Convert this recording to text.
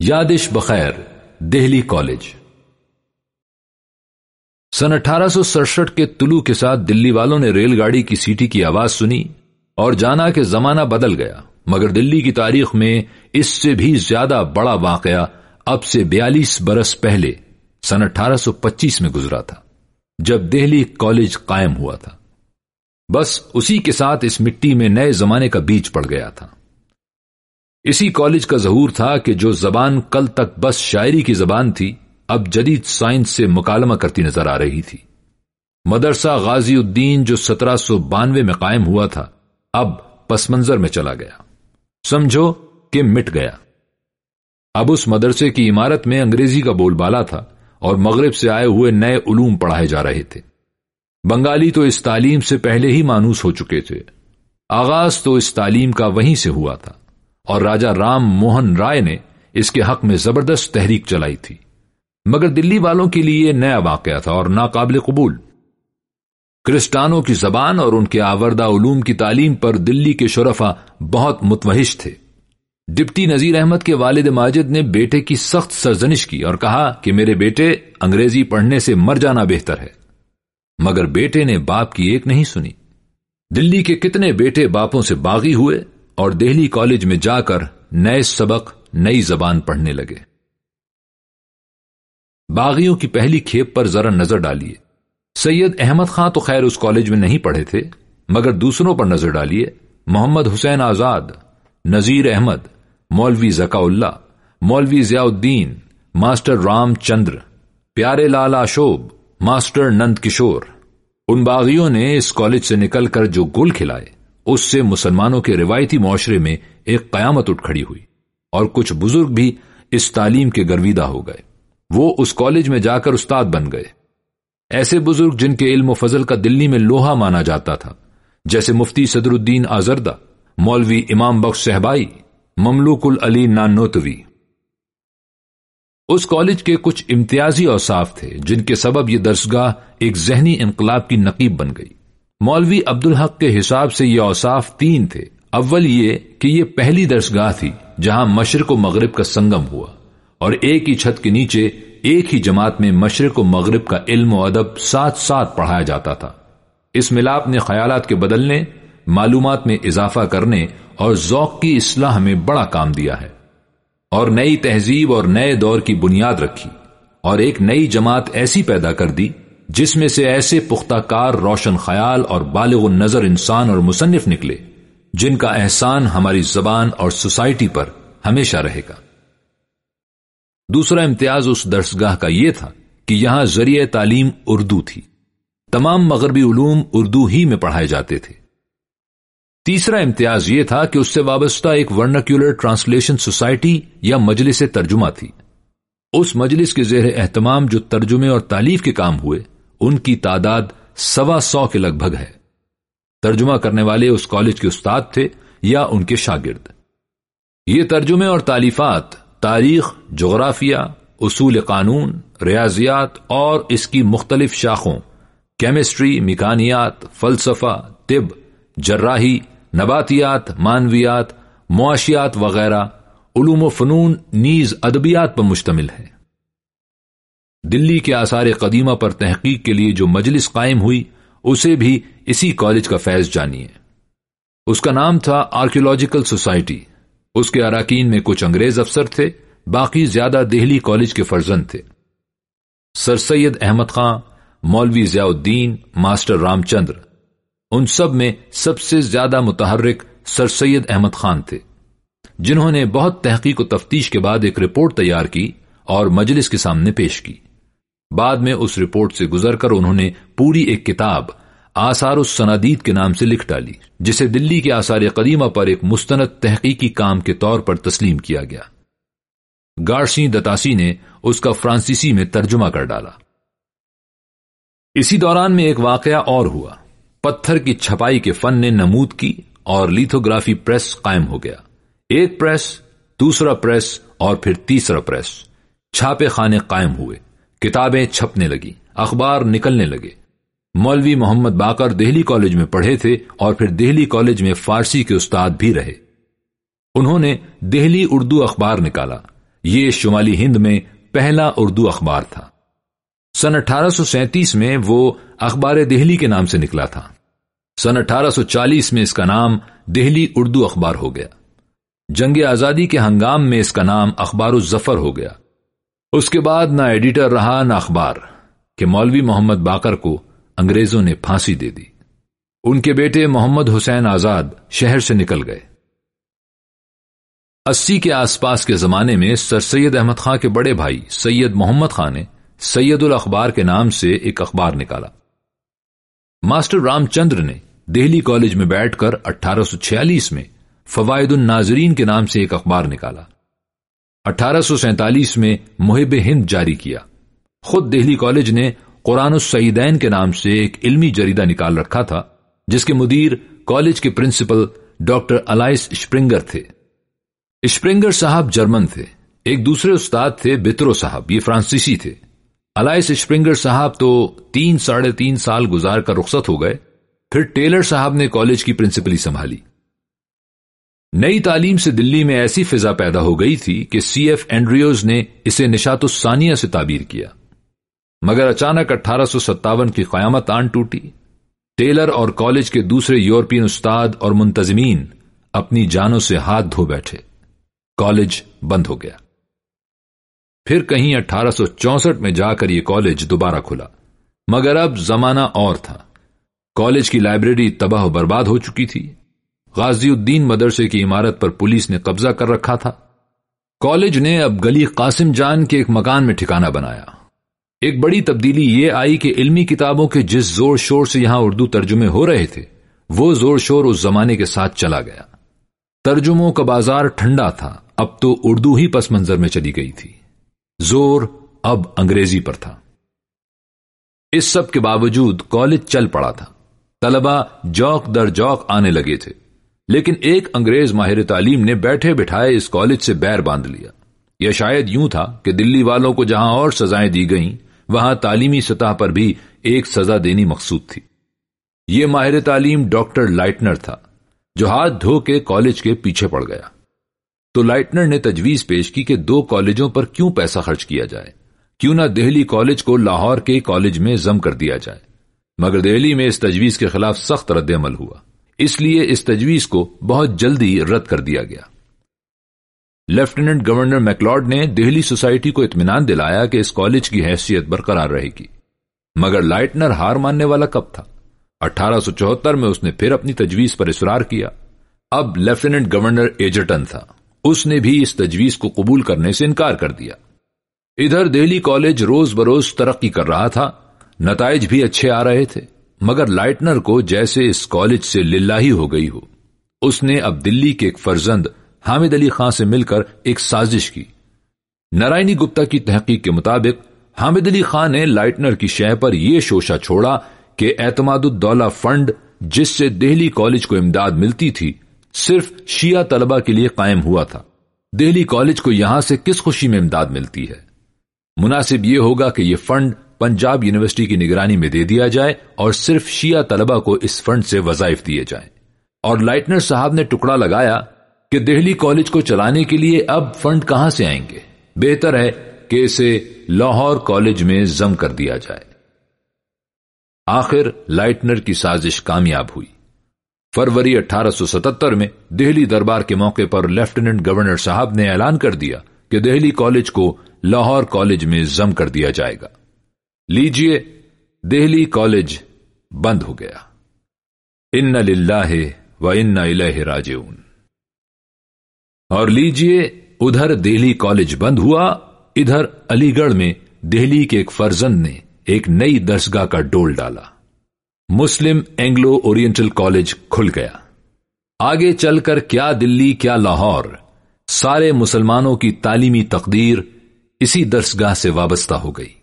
یادش بخیر، دہلی کالج۔ سن اٹھارہ سو سڑسٹھ کے طلوع کے ساتھ دلی والوں نے ریل گاڑی کی سیٹی کی آواز سنی اور جانا کہ زمانہ بدل گیا۔ مگر دلی کی تاریخ میں اس سے بھی زیادہ بڑا واقعہ اب سے بیالیس برس پہلے سن اٹھارہ سو پچیس میں گزرا تھا، جب دہلی کالج قائم ہوا تھا۔ بس اسی کے ساتھ اس مٹی میں نئے زمانے کا بیچ پڑ گیا تھا۔ اسی کالج کا ظہور تھا کہ جو زبان کل تک بس شاعری کی زبان تھی، اب جدید سائنس سے مکالمہ کرتی نظر آ رہی تھی۔ مدرسہ غازی الدین جو سترہ سو بانوے میں قائم ہوا تھا، اب پس منظر میں چلا گیا۔ سمجھو کہ مٹ گیا۔ اب اس مدرسے کی عمارت میں انگریزی کا بول بالا تھا اور مغرب سے آئے ہوئے نئے علوم پڑھائے جا رہے تھے۔ بنگالی تو اس تعلیم سے پہلے ہی مانوس ہو چکے تھے۔ آغاز تو اس تعلیم کا وہیں سے ہوا تھا۔ اور راجا رام موہن رائے نے اس کے حق میں زبردست تحریک چلائی تھی۔ مگر دلی والوں کے لیے یہ نیا واقعہ تھا اور ناقابل قبول۔ کرسٹانوں کی زبان اور ان کے آوردہ علوم کی تعلیم پر دلی کے شرفا بہت متوحش تھے۔ ڈپٹی نذیر احمد کے والد ماجد نے بیٹے کی سخت سرزنش کی اور کہا کہ میرے بیٹے، انگریزی پڑھنے سے مر جانا بہتر ہے۔ مگر بیٹے نے باپ کی ایک نہیں سنی۔ دلی کے کتنے بیٹے باپوں سے باغی ہوئے اور دہلی کالج میں جا کر نئے سبق، نئی زبان پڑھنے لگے۔ باغیوں کی پہلی کھیپ پر ذرا نظر ڈالیے۔ سید احمد خان تو خیر اس کالج میں نہیں پڑھے تھے، مگر دوسروں پر نظر ڈالیے۔ محمد حسین آزاد، نذیر احمد، مولوی زکا اللہ مولوی ضیاء الدین ماسٹر رام چندر، پیارے لال آشوب، ماسٹر نند کشور۔ ان باغیوں نے اس کالج سے نکل کر جو گل کھلائے۔ اس سے مسلمانوں کے روایتی معاشرے میں ایک قیامت اٹھ کھڑی ہوئی اور کچھ بزرگ بھی اس تعلیم کے گرویدہ ہو گئے۔ وہ اس کالج میں جا کر استاد بن گئے۔ ایسے بزرگ جن کے علم و فضل کا دلی میں لوہا مانا جاتا تھا، جیسے مفتی صدر الدین آزردہ، مولوی امام بخش صحبائی مملوک العلی نانوتوی۔ اس کالج کے کچھ امتیازی اوصاف تھے جن کے سبب یہ درسگاہ ایک ذہنی انقلاب کی نقیب بن گئی۔ مولوی عبد الحق کے حساب سے یہ اوصاف تین تھے۔ اول یہ کہ یہ پہلی درسگاہ تھی جہاں مشرق و مغرب کا سنگم ہوا اور ایک ہی چھت کے نیچے ایک ہی جماعت میں مشرق و مغرب کا علم و ادب ساتھ ساتھ پڑھایا جاتا تھا۔ اس ملاپ نے خیالات کے بدلنے، معلومات میں اضافہ کرنے اور ذوق کی اصلاح میں بڑا کام دیا ہے۔ اور نئی تہذیب اور نئے دور کی بنیاد رکھی اور ایک نئی جماعت ایسی پیدا کر دی جس میں سے ایسے پختہ کار، روشن خیال اور بالغ النظر انسان اور مصنف نکلے، جن کا احسان ہماری زبان اور سوسائٹی پر ہمیشہ رہے گا۔ دوسرا امتیاز اس درسگاہ کا یہ تھا کہ یہاں ذریعہ تعلیم اردو تھی۔ تمام مغربی علوم اردو ہی میں پڑھائے جاتے تھے۔ تیسرا امتیاز یہ تھا کہ اس سے وابستہ ایک ورنکولر ٹرانسلیشن سوسائٹی یا مجلس ترجمہ تھی۔ اس مجلس کے زیر اہتمام جو ترجمے اور تعلیف کے کام ہوئے ان کی تعداد سوا سو کے لگ بھگ ہے۔ ترجمہ کرنے والے اس کالج کے استاد تھے یا ان کے شاگرد۔ یہ ترجمے اور تعلیفات تاریخ، جغرافیہ، اصول قانون، ریاضیات اور اس کی مختلف شاخوں کیمسٹری مکانیات فلسفہ، طب، جراحی، نباتیات مانویات معاشیات وغیرہ علوم و فنون نیز ادبیات پر مشتمل ہے دلی کے آثار قدیمہ پر تحقیق کے لیے جو مجلس قائم ہوئی، اسے بھی اسی کالج کا فیض جانیے۔ اس کا نام تھا آرکیولوجیکل سوسائٹی اس کے اراکین میں کچھ انگریز افسر تھے، باقی زیادہ دہلی کالج کے فرزند تھے۔ سر سید احمد خان، مولوی ضیاء الدین، ماسٹر رام چندر۔ ان سب میں سب سے زیادہ متحرک سر سید احمد خان تھے۔ جنہوں نے بہت تحقیق و تفتیش کے بعد ایک رپورٹ تیار کی اور مجلس کے سامنے پیش کی۔ بعد میں اس رپورٹ سے گزر کر انہوں نے پوری ایک کتاب، آثار السنادید کے نام سے لکھ ڈالی، جسے دلی کے آثار قدیمہ پر ایک مستند تحقیقی کام کے طور پر تسلیم کیا گیا۔ گارسی دتاسی نے اس کا فرانسیسی میں ترجمہ کر ڈالا۔ اسی دوران میں ایک واقعہ اور ہوا۔ پتھر کی چھپائی کے فن نے نمود کی اور لیتھوگرافی پریس قائم ہو گیا۔ ایک پریس، دوسرا پریس اور پھر تیسرا پریس چھاپے خانے قائم ہوئے۔ کتابیں چھپنے لگی، اخبار نکلنے لگے۔ مولوی محمد باقر دہلی کالج میں پڑھے تھے اور پھر دہلی کالج میں فارسی کے استاد بھی رہے۔ انہوں نے دہلی اردو اخبار نکالا۔ یہ شمالی ہند میں پہلا اردو اخبار تھا۔ سن اٹھارہ سو سینتیس میں وہ اخبار دہلی کے نام سے نکلا تھا۔ سن اٹھارہ سو چالیس میں اس کا نام دہلی اردو اخبار ہو گیا۔ جنگ آزادی کے ہنگام میں اس کا نام اخبار الظفر ہو گیا۔ اس کے بعد نہ ایڈیٹر رہا نہ اخبار کہ مولوی محمد باقر کو انگریزوں نے پھانسی دے دی۔ ان کے بیٹے محمد حسین آزاد شہر سے نکل گئے۔ اسی کے آس پاس کے زمانے میں سر سید احمد خان کے بڑے بھائی سید محمد خان نے سید الاخبار کے نام سے ایک اخبار نکالا۔ ماسٹر رام چندر نے دہلی کالج میں بیٹھ کر اٹھارہ سو چھیالیس میں فوائد الناظرین کے نام سے ایک اخبار نکالا۔ اٹھارہ سو سینتالیس میں محب ہند جاری کیا۔ خود دہلی کالج نے قرآن السعیدین کے نام سے ایک علمی جریدہ نکال رکھا تھا، جس کے مدیر کالج کے پرنسپل ڈاکٹر الائس اسپرنگر تھے۔ اسپرنگر صاحب جرمن تھے۔ ایک دوسرے استاد تھے بترو صاحب، یہ فرانسیسی تھے۔ الائس اسپرنگر صاحب تو تین ساڑھے تین سال گزار کر رخصت ہو گئے، پھر ٹیلر صاحب نے کالج کی پرنسپلی سنبھالی۔ نئی تعلیم سے دلی میں ایسی فضا پیدا ہو گئی تھی کہ سی ایف اینڈریوز نے اسے نشات الثانیہ سے تعبیر کیا۔ مگر اچانک اٹھارہ سو ستاون کی قیامت آن ٹوٹی۔ ٹیلر اور کالج کے دوسرے یورپین استاد اور منتظمین اپنی جانوں سے ہاتھ دھو بیٹھے۔ کالج بند ہو گیا۔ پھر کہیں اٹھارہ سو چونسٹھ میں جا کر یہ کالج دوبارہ کھلا۔ مگر اب زمانہ اور تھا۔ کالج کی لائبریری تباہ و برباد ہو چکی تھی۔ غازی الدین مدرسے کی عمارت پر پولیس نے قبضہ کر رکھا تھا۔ کالج نے اب گلی قاسم جان کے ایک مکان میں ٹھکانہ بنایا۔ ایک بڑی تبدیلی یہ آئی کہ علمی کتابوں کے جس زور شور سے یہاں اردو ترجمے ہو رہے تھے، وہ زور شور اس زمانے کے ساتھ چلا گیا۔ ترجموں کا بازار ٹھنڈا تھا، اب تو اردو ہی پس منظر میں چلی گئی تھی۔ زور اب انگریزی پر تھا۔ اس سب کے باوجود کالج چل پڑا تھا۔ طلبا جوک در جوک آنے لگے تھے۔ لیکن ایک انگریز ماہر تعلیم نے بیٹھے بٹھائے اس کالج سے بیر باندھ لیا۔ یا شاید یوں تھا کہ دلی والوں کو جہاں اور سزائیں دی گئیں، وہاں تعلیمی سطح پر بھی ایک سزا دینی مقصود تھی۔ یہ ماہر تعلیم ڈاکٹر لائٹنر تھا، جو ہاتھ دھو کے کالج کے پیچھے پڑ گیا۔ تو لائٹنر نے تجویز پیش کی کہ دو کالجوں پر کیوں پیسہ خرچ کیا جائے؟ کیوں نہ دہلی کالج کو لاہور کے کالج میں ضم کر دیا جائے؟ مگر دہلی میں اس تجویز کے خلاف سخت رد عمل ہوا۔ اس لیے اس تجویز کو بہت جلدی رد کر دیا گیا۔ لیفٹیننٹ گورنر میکلارڈ نے دہلی سوسائٹی کو اطمینان دلایا کہ اس کالج کی حیثیت برقرار رہے گی۔ مگر لائٹنر ہار ماننے والا کب تھا؟ اٹھارہ سو چوہتر میں اس نے پھر اپنی تجویز پر اصرار کیا۔ اب لیفٹیننٹ گورنر ایجرٹن تھا۔ اس نے بھی اس تجویز کو قبول کرنے سے انکار کر دیا۔ ادھر دہلی کالج روز بروز ترقی کر رہا تھا۔ نتائج بھی اچھے آ رہے تھے۔ مگر لائٹنر کو جیسے اس کالج سے للہ ہو گئی ہو۔ اس نے اب دلی کے ایک فرزند حامد علی خان سے مل کر ایک سازش کی۔ نارائنی گپتا کی تحقیق کے مطابق حامد علی خان نے لائٹنر کی شہ پر یہ شوشہ چھوڑا کہ اعتماد الدولہ فنڈ جس سے دہلی کالج کو امداد ملتی تھی، صرف شیعہ طلبہ کے لیے قائم ہوا تھا۔ دہلی کالج کو یہاں سے کس خوشی میں امداد ملتی ہے؟ مناسب یہ ہوگا کہ یہ فنڈ پنجاب یونیورسٹی کی نگرانی میں دے دیا جائے اور صرف شیعہ طلبہ کو اس فنڈ سے وظائف دیے جائیں۔ اور لائٹنر صاحب نے ٹکڑا لگایا کہ دہلی کالج کو چلانے کے لیے اب فنڈ کہاں سے آئیں گے؟ بہتر ہے کہ اسے لاہور کالج میں زم کر دیا جائے۔ آخر لائٹنر کی سازش کامیاب ہوئی۔ فروری اٹھارہ سو ستتر میں دہلی دربار کے موقع پر لیفٹیننٹ گورنر صاحب نے اعلان کر دیا کہ دہلی کالج کو لاہور کالج میں زم کر دیا جائے گا۔ لیجیے، دہلی کالج بند ہو گیا۔ ان للہ و ان الہ راجعون۔ اور لیجیے، ادھر دہلی کالج بند ہوا، ادھر علی گڑھ میں دہلی کے ایک فرزند نے ایک نئی درسگاہ کا ڈول ڈالا۔ مسلم اینگلو اورینٹل کالج کھل گیا۔ آگے چل کر کیا دلی، کیا لاہور، سارے مسلمانوں کی تعلیمی تقدیر اسی درسگاہ سے وابستہ ہو گئی۔